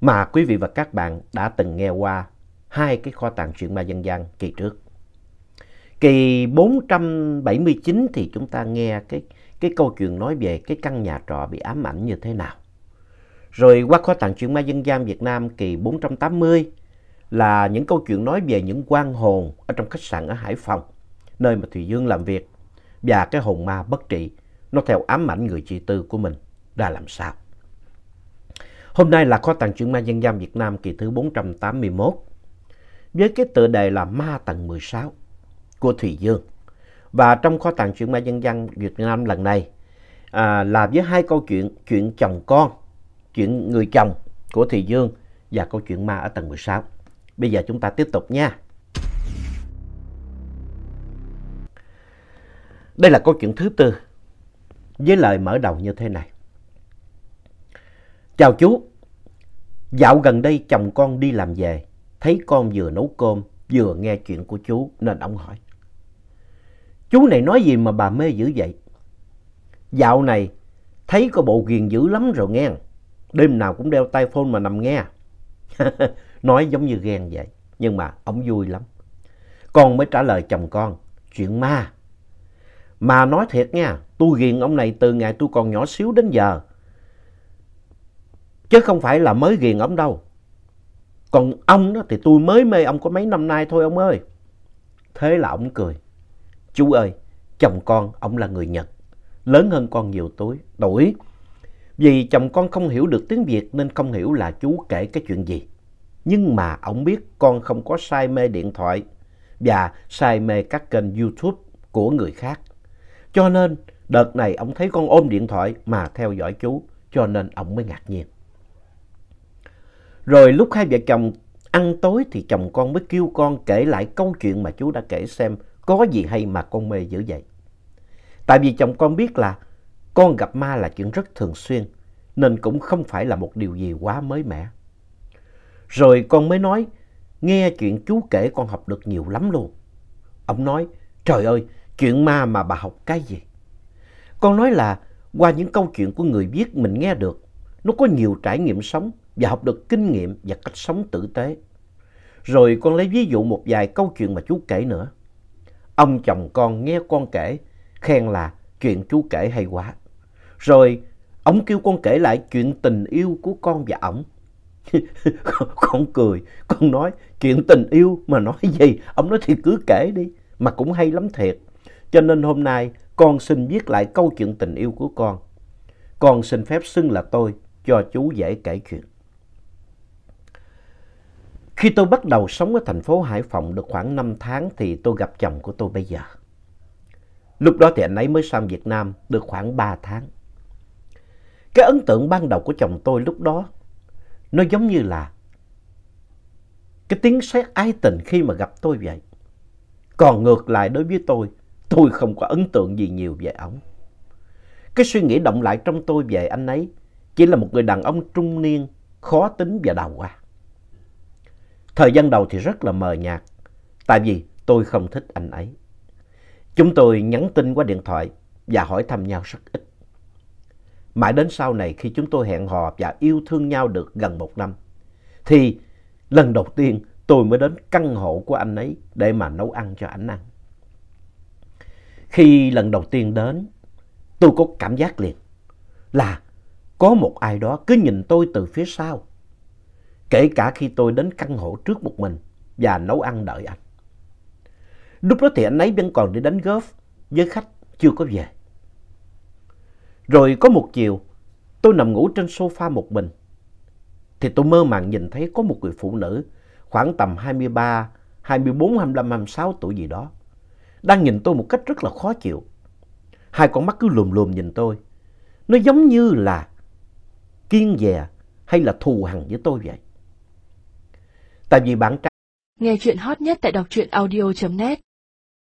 mà quý vị và các bạn đã từng nghe qua hai cái kho tàng truyện ma dân gian kỳ trước. Kỳ 479 thì chúng ta nghe cái, cái câu chuyện nói về cái căn nhà trọ bị ám ảnh như thế nào. Rồi qua kho tàng truyện ma dân gian Việt Nam kỳ 480 là những câu chuyện nói về những quan hồn ở trong khách sạn ở Hải Phòng, nơi mà Thùy Dương làm việc và cái hồn ma bất trị nó theo ám ảnh người chị tư của mình ra làm sao. Hôm nay là kho tàng truyện ma dân gian Việt Nam kỳ thứ 481 với cái tựa đề là Ma tầng 16 của Thùy Dương. Và trong kho tàng truyện ma dân gian Việt Nam lần này à, là với hai câu chuyện, chuyện chồng con, chuyện người chồng của Thùy Dương và câu chuyện ma ở tầng 16. Bây giờ chúng ta tiếp tục nha. Đây là câu chuyện thứ tư với lời mở đầu như thế này. Chào chú, dạo gần đây chồng con đi làm về, thấy con vừa nấu cơm vừa nghe chuyện của chú nên ông hỏi. Chú này nói gì mà bà mê dữ vậy? Dạo này thấy có bộ ghiền dữ lắm rồi nghe. Đêm nào cũng đeo tai phone mà nằm nghe. nói giống như ghen vậy, nhưng mà ông vui lắm. Con mới trả lời chồng con, chuyện ma. Mà nói thiệt nha, tôi ghiền ông này từ ngày tôi còn nhỏ xíu đến giờ. Chứ không phải là mới ghiền ông đâu. Còn ông đó thì tôi mới mê ông có mấy năm nay thôi ông ơi. Thế là ông cười. Chú ơi, chồng con, ông là người Nhật. Lớn hơn con nhiều tuổi. tuổi. Vì chồng con không hiểu được tiếng Việt nên không hiểu là chú kể cái chuyện gì. Nhưng mà ông biết con không có say mê điện thoại và say mê các kênh YouTube của người khác. Cho nên đợt này ông thấy con ôm điện thoại mà theo dõi chú cho nên ông mới ngạc nhiên. Rồi lúc hai vợ chồng ăn tối thì chồng con mới kêu con kể lại câu chuyện mà chú đã kể xem có gì hay mà con mê dữ vậy. Tại vì chồng con biết là con gặp ma là chuyện rất thường xuyên, nên cũng không phải là một điều gì quá mới mẻ. Rồi con mới nói, nghe chuyện chú kể con học được nhiều lắm luôn. Ông nói, trời ơi, chuyện ma mà bà học cái gì? Con nói là, qua những câu chuyện của người viết mình nghe được, nó có nhiều trải nghiệm sống và học được kinh nghiệm và cách sống tử tế. Rồi con lấy ví dụ một vài câu chuyện mà chú kể nữa. Ông chồng con nghe con kể, khen là chuyện chú kể hay quá. Rồi ông kêu con kể lại chuyện tình yêu của con và ổng. con cười, con nói chuyện tình yêu mà nói gì, ông nói thì cứ kể đi, mà cũng hay lắm thiệt. Cho nên hôm nay con xin viết lại câu chuyện tình yêu của con. Con xin phép xưng là tôi cho chú dễ kể chuyện. Khi tôi bắt đầu sống ở thành phố Hải Phòng được khoảng 5 tháng thì tôi gặp chồng của tôi bây giờ. Lúc đó thì anh ấy mới sang Việt Nam được khoảng 3 tháng. Cái ấn tượng ban đầu của chồng tôi lúc đó nó giống như là cái tiếng sét ái tình khi mà gặp tôi vậy. Còn ngược lại đối với tôi, tôi không có ấn tượng gì nhiều về ông. Cái suy nghĩ động lại trong tôi về anh ấy chỉ là một người đàn ông trung niên, khó tính và đào hoa. Thời gian đầu thì rất là mờ nhạt, tại vì tôi không thích anh ấy. Chúng tôi nhắn tin qua điện thoại và hỏi thăm nhau rất ít. Mãi đến sau này khi chúng tôi hẹn hò và yêu thương nhau được gần một năm, thì lần đầu tiên tôi mới đến căn hộ của anh ấy để mà nấu ăn cho anh ăn. Khi lần đầu tiên đến, tôi có cảm giác liền là có một ai đó cứ nhìn tôi từ phía sau. Kể cả khi tôi đến căn hộ trước một mình và nấu ăn đợi anh. Lúc đó thì anh ấy vẫn còn đi đánh golf với khách chưa có về. Rồi có một chiều, tôi nằm ngủ trên sofa một mình. Thì tôi mơ màng nhìn thấy có một người phụ nữ khoảng tầm 23, 24, 25, 26 tuổi gì đó. Đang nhìn tôi một cách rất là khó chịu. Hai con mắt cứ lùm lùm nhìn tôi. Nó giống như là kiên dè hay là thù hằn với tôi vậy? Tại vì bản trang. Nghe chuyện hot nhất tại đọc truyện audio.net